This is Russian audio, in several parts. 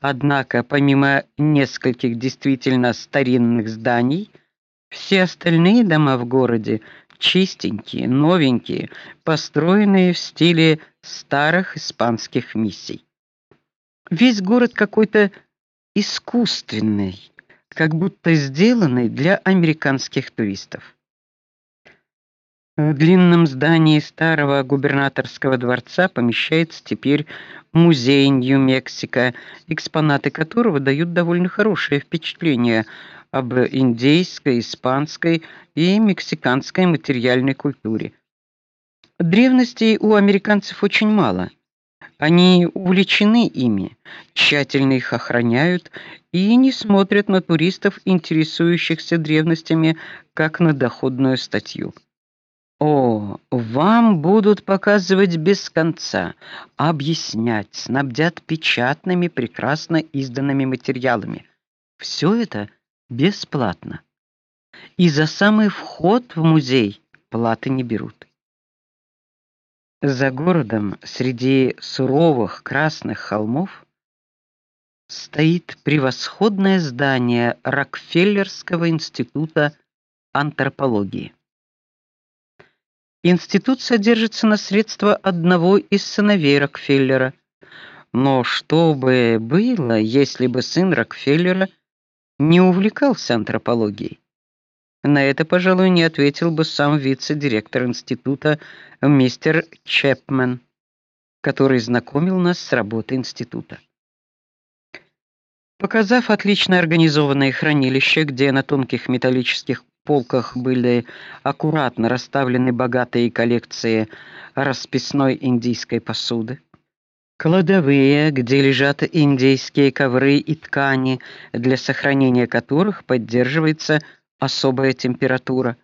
Однако, помимо нескольких действительно старинных зданий, все остальные дома в городе чистенькие, новенькие, построенные в стиле старых испанских миссий. Весь город какой-то искусственный, как будто сделанный для американских туристов. В длинном здании старого губернаторского дворца помещается теперь музей Нью-Мексико, экспонаты которого дают довольно хорошее впечатление об индейской, испанской и мексиканской материальной культуре. Древностей у американцев очень мало. Они увлечены ими, тщательно их охраняют и не смотрят на туристов, интересующихся древностями, как на доходную статью. О, вам будут показывать без конца, объяснять, снабдят печатными прекрасно изданными материалами. Все это бесплатно. И за самый вход в музей платы не берут. За городом, среди суровых красных холмов, стоит превосходное здание Рокфеллерского института антропологии. Институт содержится на средства одного из сыновей Рокфеллера. Но что бы было, если бы сын Рокфеллера не увлекался антропологией? На это, пожалуй, не ответил бы сам вице-директор института мистер Чепмен, который знакомил нас с работой института. Показав отлично организованное хранилище, где на тонких металлических полках были аккуратно расставлены богатые коллекции расписной индийской посуды. Кладовые, где лежат индийские ковры и ткани, для сохранения которых поддерживается особая температура.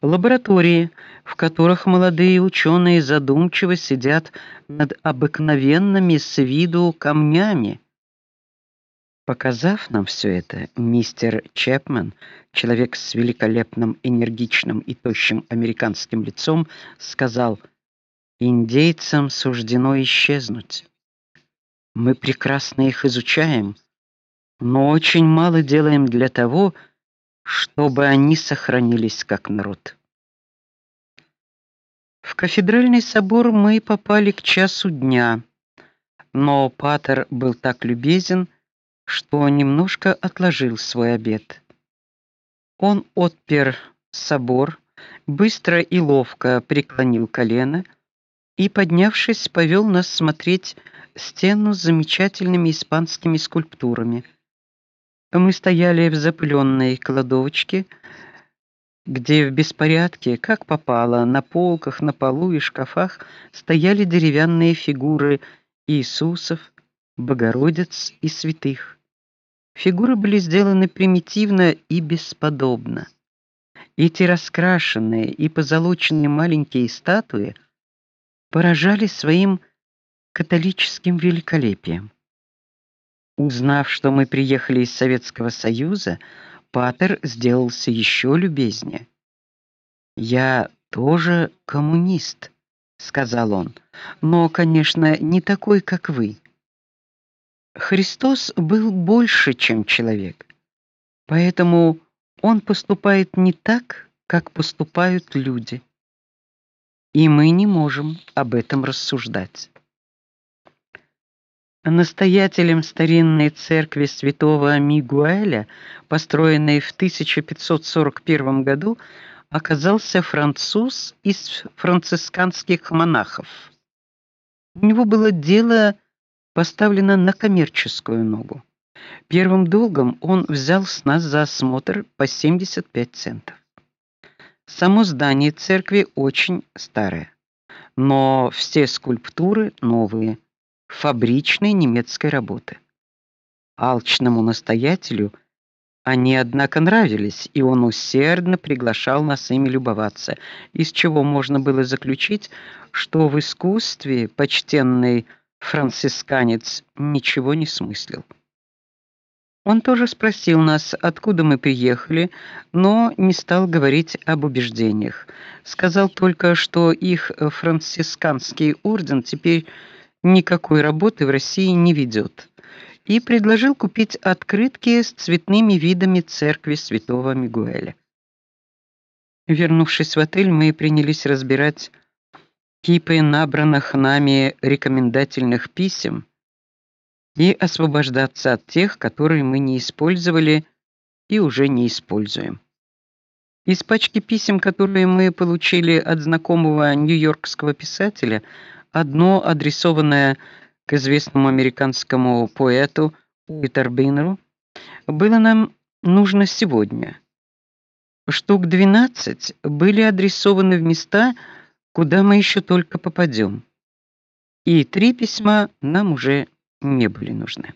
Лаборатории, в которых молодые ученые задумчиво сидят над обыкновенными с виду камнями, Показав нам все это, мистер Чепмен, человек с великолепным, энергичным и тощим американским лицом, сказал: "Индейцам суждено исчезнуть. Мы прекрасно их изучаем, но очень мало делаем для того, чтобы они сохранились как народ". В кафедральный собор мы попали к часу дня, но патер был так любезен, что немножко отложил свой обед. Он отпер собор, быстро и ловко преклонил колено и, поднявшись, повел нас смотреть стену с замечательными испанскими скульптурами. Мы стояли в запыленной кладовочке, где в беспорядке, как попало, на полках, на полу и шкафах стояли деревянные фигуры Иисусов, Богородиц и святых. Фигуры были сделаны примитивно и бесподобно. Эти раскрашенные и позолоченные маленькие статуи поражали своим католическим великолепием. Узнав, что мы приехали из Советского Союза, Патер сделался еще любезнее. Я тоже коммунист, сказал он. Но, конечно, не такой, как вы. Христос был больше, чем человек. Поэтому он поступает не так, как поступают люди. И мы не можем об этом рассуждать. Настоятелем старинной церкви Святого Мигуэля, построенной в 1541 году, оказался француз из францисканских монахов. У него было дело поставлена на коммерческую ногу. Первым долгом он взял с нас за осмотр по 75 центов. Само здание церкви очень старое, но все скульптуры новые, фабричной немецкой работы. Алчному настоятелю они однако нравились, и он усердно приглашал нас ими любоваться, из чего можно было заключить, что в искусстве почтенный францисканец ничего не смыслил. Он тоже спросил нас, откуда мы приехали, но не стал говорить об убеждениях. Сказал только, что их францисканский орден теперь никакой работы в России не ведет, и предложил купить открытки с цветными видами церкви Святого Мигуэля. Вернувшись в отель, мы принялись разбирать кипы набранных нами рекомендательных писем и освобождаться от тех, которые мы не использовали и уже не используем. Из пачки писем, которые мы получили от знакомого нью-йоркского писателя, одно адресованное к известному американскому поэту Уитербинеру, было нам нужно сегодня. Штук 12 были адресованы в места, куда мы еще только попадем. И три письма нам уже не были нужны.